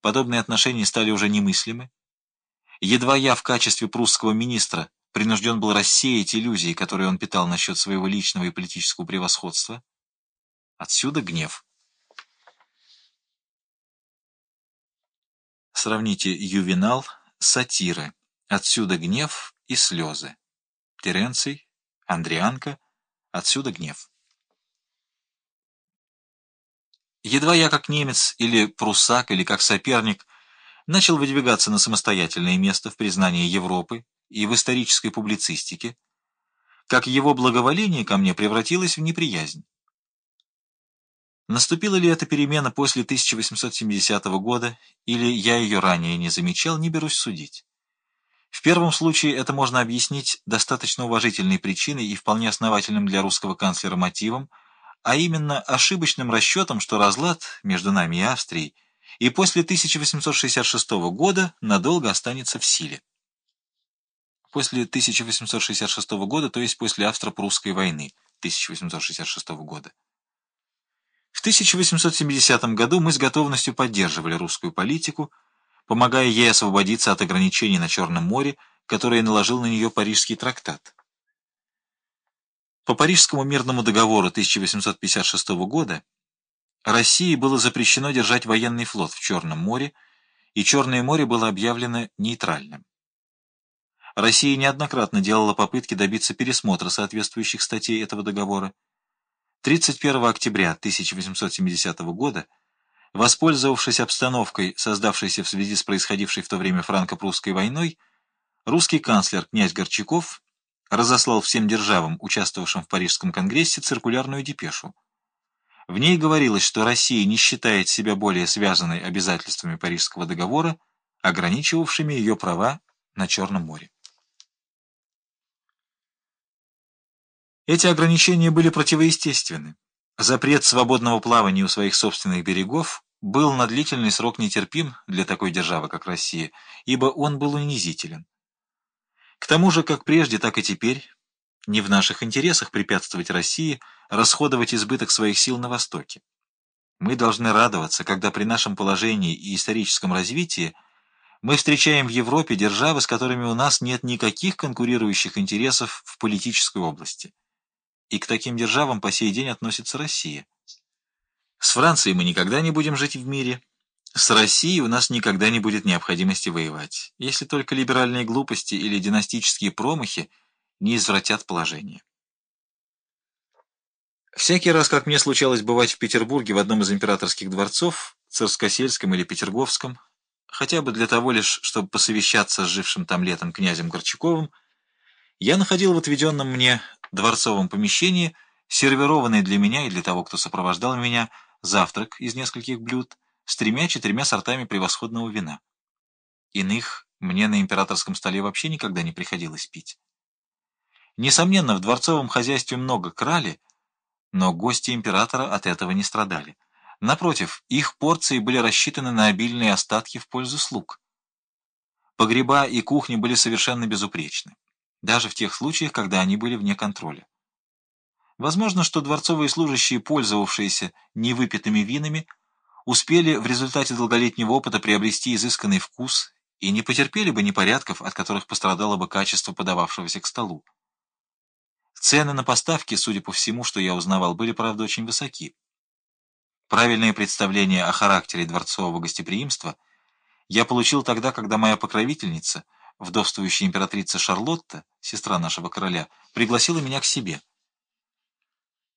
подобные отношения стали уже немыслимы. Едва я в качестве прусского министра принужден был рассеять иллюзии, которые он питал насчет своего личного и политического превосходства. Отсюда гнев. Сравните Ювенал, сатиры. Отсюда гнев и слезы. Теренций, Андрианка. Отсюда гнев. Едва я как немец или прусак или как соперник начал выдвигаться на самостоятельное место в признании Европы и в исторической публицистике, как его благоволение ко мне превратилось в неприязнь. Наступила ли эта перемена после 1870 года, или я ее ранее не замечал, не берусь судить. В первом случае это можно объяснить достаточно уважительной причиной и вполне основательным для русского канцлера мотивом, а именно ошибочным расчетом, что разлад между нами и Австрией и после 1866 года надолго останется в силе. После 1866 года, то есть после Австро-Прусской войны 1866 года. В 1870 году мы с готовностью поддерживали русскую политику, помогая ей освободиться от ограничений на Черном море, которые наложил на нее Парижский трактат. По Парижскому мирному договору 1856 года России было запрещено держать военный флот в Черном море, и Черное море было объявлено нейтральным. Россия неоднократно делала попытки добиться пересмотра соответствующих статей этого договора. 31 октября 1870 года, воспользовавшись обстановкой, создавшейся в связи с происходившей в то время франко-прусской войной, русский канцлер князь Горчаков разослал всем державам, участвовавшим в Парижском конгрессе, циркулярную депешу. В ней говорилось, что Россия не считает себя более связанной обязательствами Парижского договора, ограничивавшими ее права на Черном море. Эти ограничения были противоестественны. Запрет свободного плавания у своих собственных берегов был на длительный срок нетерпим для такой державы, как Россия, ибо он был унизителен. К тому же, как прежде, так и теперь, не в наших интересах препятствовать России расходовать избыток своих сил на Востоке. Мы должны радоваться, когда при нашем положении и историческом развитии мы встречаем в Европе державы, с которыми у нас нет никаких конкурирующих интересов в политической области. И к таким державам по сей день относится Россия. С Францией мы никогда не будем жить в мире, с Россией у нас никогда не будет необходимости воевать, если только либеральные глупости или династические промахи не извратят положение. Всякий раз, как мне случалось бывать в Петербурге в одном из императорских дворцов, Царскосельском или Петерговском, хотя бы для того лишь, чтобы посовещаться с жившим там летом князем Горчаковым, я находил в отведенном мне дворцовом помещении сервированный для меня и для того, кто сопровождал меня, завтрак из нескольких блюд, с тремя-четырьмя сортами превосходного вина. Иных мне на императорском столе вообще никогда не приходилось пить. Несомненно, в дворцовом хозяйстве много крали, но гости императора от этого не страдали. Напротив, их порции были рассчитаны на обильные остатки в пользу слуг. Погреба и кухни были совершенно безупречны, даже в тех случаях, когда они были вне контроля. Возможно, что дворцовые служащие, пользовавшиеся невыпитыми винами, успели в результате долголетнего опыта приобрести изысканный вкус и не потерпели бы непорядков, от которых пострадало бы качество подававшегося к столу. Цены на поставки, судя по всему, что я узнавал, были, правда, очень высоки. Правильное представление о характере дворцового гостеприимства я получил тогда, когда моя покровительница, вдовствующая императрица Шарлотта, сестра нашего короля, пригласила меня к себе.